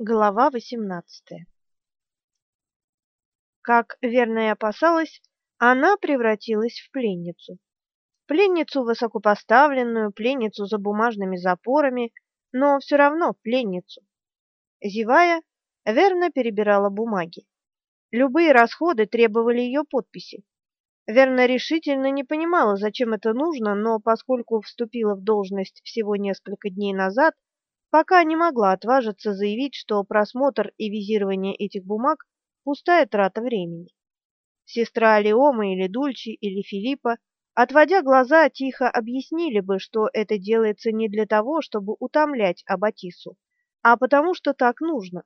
Глава 18. Как верно и опасалась, она превратилась в пленницу. Пленницу высокопоставленную, пленницу за бумажными запорами, но все равно пленницу. Зевая, Верна перебирала бумаги. Любые расходы требовали ее подписи. Верна решительно не понимала, зачем это нужно, но поскольку вступила в должность всего несколько дней назад, пока не могла отважиться заявить, что просмотр и визирование этих бумаг – пустая трата времени. Сестра Леома или Дульчи или Филиппа, отводя глаза, тихо объяснили бы, что это делается не для того, чтобы утомлять Абатису, а потому что так нужно.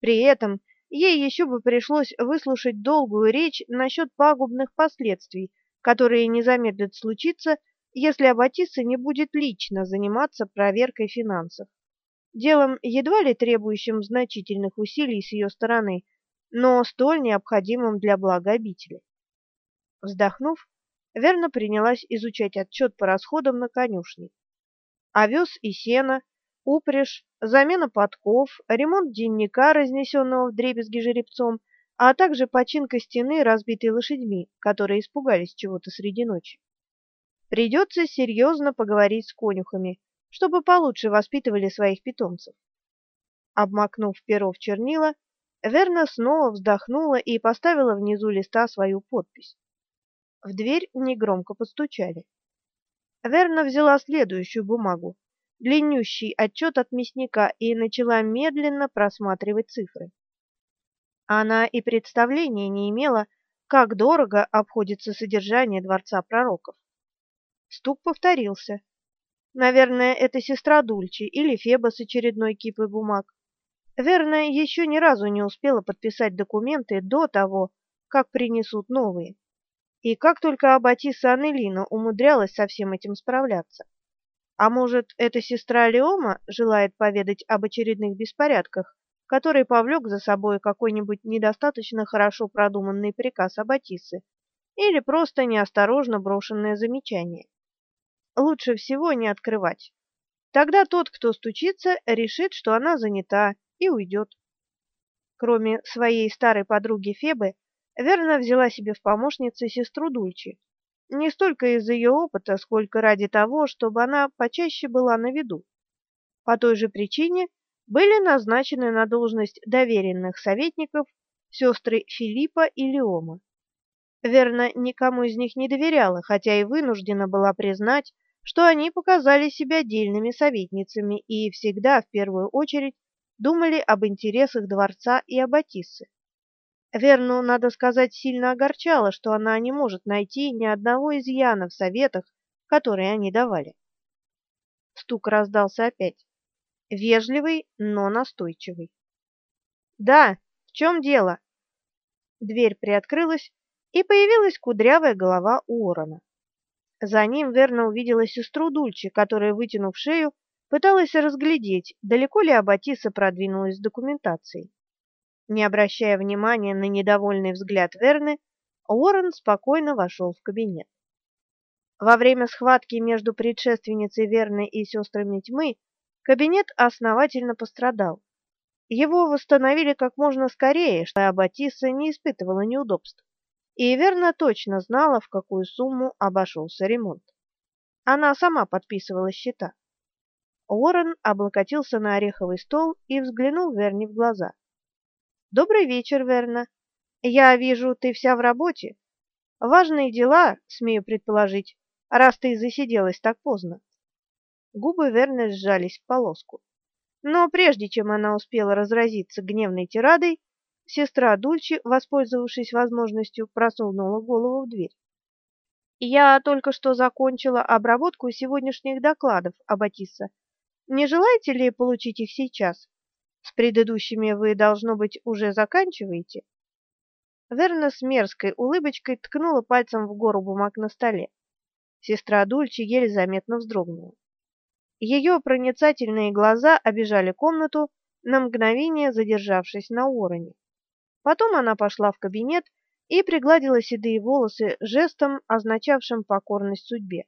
При этом ей еще бы пришлось выслушать долгую речь насчет пагубных последствий, которые не замедлят случиться, если Аббатиса не будет лично заниматься проверкой финансов делом едва ли требующим значительных усилий с ее стороны, но столь необходимым для блага обители. Вздохнув, Верна принялась изучать отчет по расходам на конюшне. Овес и сено, упряжь, замена подков, ремонт денника, разнесенного вдребезги жеребцом, а также починка стены, разбитой лошадьми, которые испугались чего-то среди ночи. Придется серьезно поговорить с конюхами, чтобы получше воспитывали своих питомцев. Обмакнув перо в чернила, Верна снова вздохнула и поставила внизу листа свою подпись. В дверь негромко постучали. Верна взяла следующую бумагу, длиннющий отчет от мясника, и начала медленно просматривать цифры. Она и представления не имела, как дорого обходится содержание дворца пророков. Стук повторился. Наверное, это сестра Дульчи или Феба с очередной кипой бумаг. Верно, еще ни разу не успела подписать документы до того, как принесут новые. И как только Аббатиса Анелина умудрялась со всем этим справляться. А может, эта сестра Леома желает поведать об очередных беспорядках, который повлек за собой какой-нибудь недостаточно хорошо продуманный приказ Аббатисы или просто неосторожно брошенное замечание лучше всего не открывать. Тогда тот, кто стучится, решит, что она занята, и уйдет. Кроме своей старой подруги Фебы, Верна взяла себе в помощницы сестру Дульчи. Не столько из-за ее опыта, сколько ради того, чтобы она почаще была на виду. По той же причине были назначены на должность доверенных советников сестры Филиппа и Леома. Верна никому из них не доверяла, хотя и вынуждена была признать, что они показали себя дельными советницами и всегда в первую очередь думали об интересах дворца и Аббатиссы. Верну, надо сказать, сильно огорчало, что она не может найти ни одного изъяна в советах, которые они давали. Стук раздался опять. Вежливый, но настойчивый. «Да, в чем дело?» Дверь приоткрылась, и появилась кудрявая голова Уоррена. За ним Верна увидела сестру Дульчи, которая, вытянув шею, пыталась разглядеть, далеко ли Аббатиса продвинулась с документацией. Не обращая внимания на недовольный взгляд Верны, Уоррен спокойно вошел в кабинет. Во время схватки между предшественницей Верны и сестрами тьмы кабинет основательно пострадал. Его восстановили как можно скорее, что Аббатиса не испытывала неудобств и верно точно знала, в какую сумму обошелся ремонт. Она сама подписывала счета. Уоррен облокотился на ореховый стол и взглянул Верни в глаза. «Добрый вечер, Верна. Я вижу, ты вся в работе. Важные дела, смею предположить, раз ты засиделась так поздно». Губы Верны сжались в полоску. Но прежде чем она успела разразиться гневной тирадой, Сестра Дульчи, воспользовавшись возможностью, просунула голову в дверь. «Я только что закончила обработку сегодняшних докладов, Аббатисса. Не желаете ли получить их сейчас? С предыдущими вы, должно быть, уже заканчиваете?» Верна с мерзкой улыбочкой ткнула пальцем в гору бумаг на столе. Сестра Дульчи еле заметно вздрогнула. Ее проницательные глаза обижали комнату, на мгновение задержавшись на Уороне. Потом она пошла в кабинет и пригладила седые волосы жестом, означавшим покорность судьбе.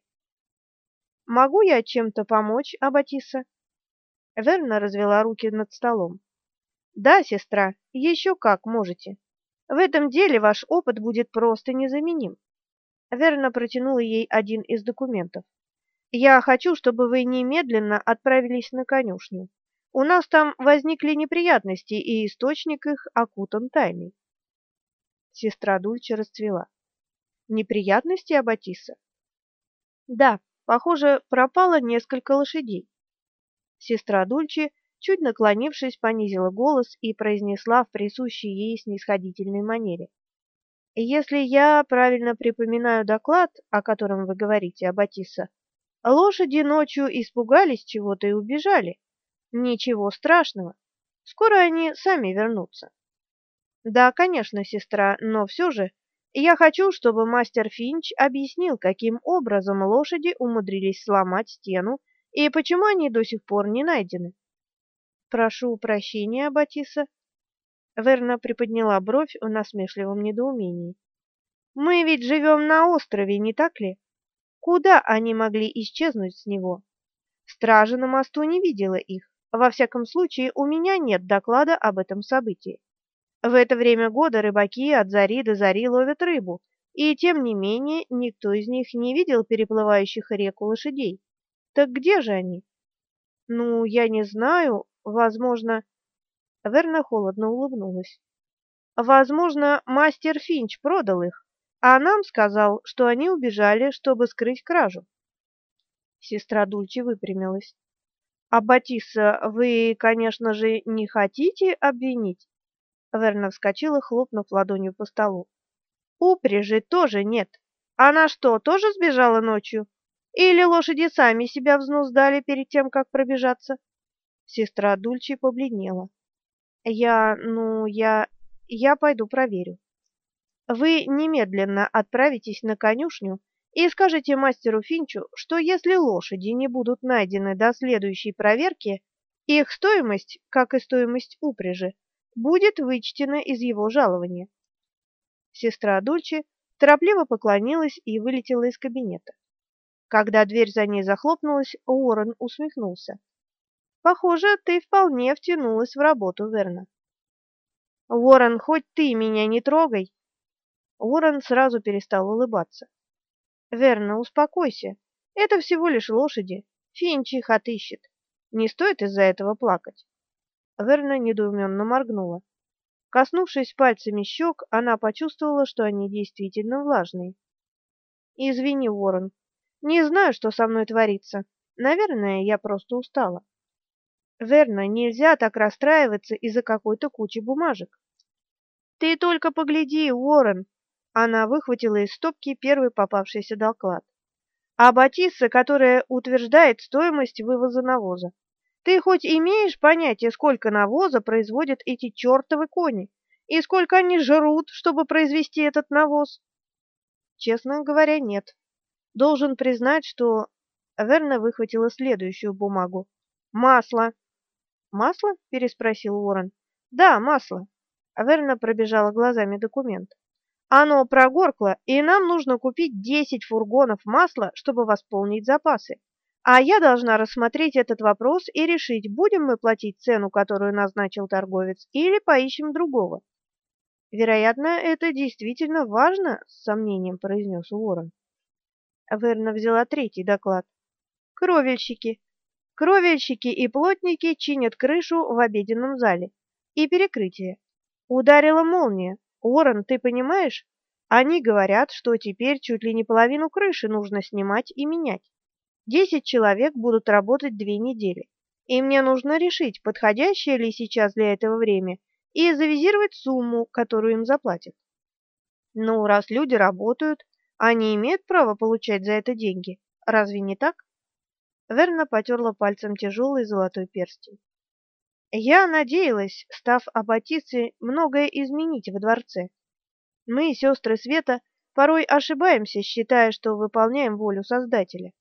«Могу я чем-то помочь, Аббатиса?» Верна развела руки над столом. Да, сестра, еще как можете. В этом деле ваш опыт будет просто незаменим. Верно протянула ей один из документов. Я хочу, чтобы вы немедленно отправились на конюшню. У нас там возникли неприятности, и источник их окутан тайной. Сестра Дульче расцвела. Неприятности, Аббатиса? Да, похоже, пропало несколько лошадей. Сестра Дульче чуть наклонившись, понизила голос и произнесла в присущей ей снисходительной манере. «Если я правильно припоминаю доклад, о котором вы говорите, Аббатиса, лошади ночью испугались чего-то и убежали. Ничего страшного. Скоро они сами вернутся». «Да, конечно, сестра, но все же я хочу, чтобы мастер Финч объяснил, каким образом лошади умудрились сломать стену и почему они до сих пор не найдены. Прошу прощения, Батиса. Верна приподняла бровь в насмешливом недоумении. Мы ведь живем на острове, не так ли? Куда они могли исчезнуть с него? Стража на мосту не видела их. Во всяком случае, у меня нет доклада об этом событии. В это время года рыбаки от зари до зари ловят рыбу, и тем не менее никто из них не видел переплывающих реку лошадей. Так где же они? Ну, я не знаю, Возможно, Верна холодно улыбнулась. Возможно, мастер Финч продал их, а нам сказал, что они убежали, чтобы скрыть кражу. Сестра Дульче выпрямилась. А Батисса, вы, конечно же, не хотите обвинить? Верна вскочила, хлопнув ладонью по столу. Упряжи тоже нет. Она что, тоже сбежала ночью? Или лошади сами себя взнуздали перед тем, как пробежаться? Сестра Дульче побледнела. Я, ну, я я пойду проверю. Вы немедленно отправитесь на конюшню и скажете мастеру Финчу, что если лошади не будут найдены до следующей проверки, их стоимость, как и стоимость упряжи, будет вычтена из его жалования. Сестра Дульче торопливо поклонилась и вылетела из кабинета. Когда дверь за ней захлопнулась, Уоррен усмехнулся. Похоже, ты вполне втянулась в работу, верно? Уоррен, хоть ты меня не трогай. Уоррен сразу перестал улыбаться. Верно, успокойся. Это всего лишь лошади. Финч их отыщет. Не стоит из-за этого плакать. Верна недоуменно моргнула. Коснувшись пальцами щек, она почувствовала, что они действительно влажные. Извини, Уоррен. Не знаю, что со мной творится. Наверное, я просто устала. Верно, нельзя так расстраиваться из-за какой-то кучи бумажек. Ты только погляди, Уоррен. Она выхватила из стопки первый попавшийся доклад. А Батисса, которая утверждает стоимость вывоза навоза. Ты хоть имеешь понятие, сколько навоза производят эти чертовы кони? И сколько они жрут, чтобы произвести этот навоз? Честно говоря, нет. Должен признать, что Верна выхватила следующую бумагу. Масло. «Масло?» – переспросил Уоррен. «Да, масло». Аверна пробежала глазами документ. «Оно прогоркло, и нам нужно купить десять фургонов масла, чтобы восполнить запасы. А я должна рассмотреть этот вопрос и решить, будем мы платить цену, которую назначил торговец, или поищем другого». «Вероятно, это действительно важно», – с сомнением произнес Уоррен. Верна взяла третий доклад. «Кровельщики. Кровельщики и плотники чинят крышу в обеденном зале и перекрытие. Ударила молния. Уоррен, ты понимаешь? Они говорят, что теперь чуть ли не половину крыши нужно снимать и менять. Десять человек будут работать две недели. И мне нужно решить, подходящее ли сейчас для этого время, и завизировать сумму, которую им заплатят. Ну, раз люди работают, они имеют право получать за это деньги. Разве не так? Верна потерла пальцем тяжелый золотой перстень. Я надеялась, став аббатицей, многое изменить во дворце. Мы, сестры Света, порой ошибаемся, считая, что выполняем волю Создателя.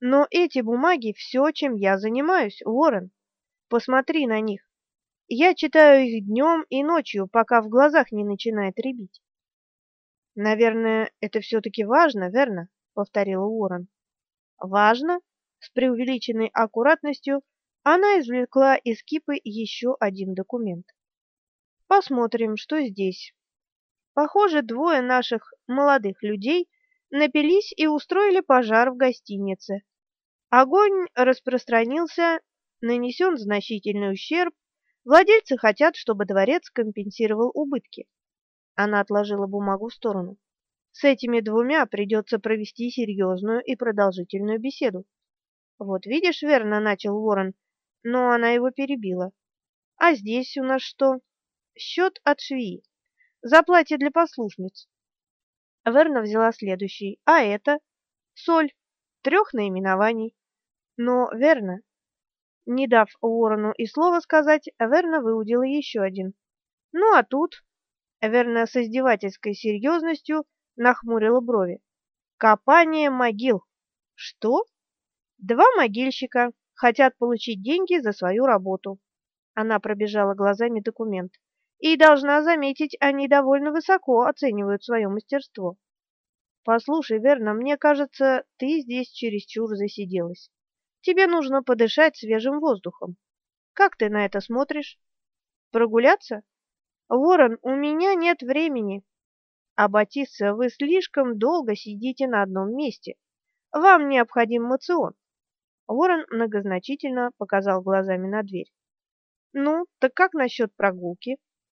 Но эти бумаги все, чем я занимаюсь, Уоррен. Посмотри на них. Я читаю их днем и ночью, пока в глазах не начинает рябить. Наверное, это все-таки важно, верно? повторила Уоррен. Важно? С преувеличенной аккуратностью она извлекла из кипы еще один документ. Посмотрим, что здесь. Похоже, двое наших молодых людей напились и устроили пожар в гостинице. Огонь распространился, нанесен значительный ущерб, владельцы хотят, чтобы дворец компенсировал убытки. Она отложила бумагу в сторону. С этими двумя придется провести серьезную и продолжительную беседу. Вот видишь, верно начал Ворон, но она его перебила. А здесь у нас что? Счет от швеи. За платье для послушниц. Верна взяла следующий. А это? Соль. Трех наименований. Но верно. Не дав Уоррену и слова сказать, Верна выудила еще один. Ну а тут... Верна с издевательской серьезностью нахмурила брови. Копание могил. Что? Два могильщика хотят получить деньги за свою работу. Она пробежала глазами документ. И должна заметить, они довольно высоко оценивают свое мастерство. Послушай, Верна, мне кажется, ты здесь чересчур засиделась. Тебе нужно подышать свежим воздухом. Как ты на это смотришь? Прогуляться? Ворон, у меня нет времени. А Батисса, вы слишком долго сидите на одном месте. Вам необходим мацион. Ворон многозначительно показал глазами на дверь. Ну, так как насчет прогулки?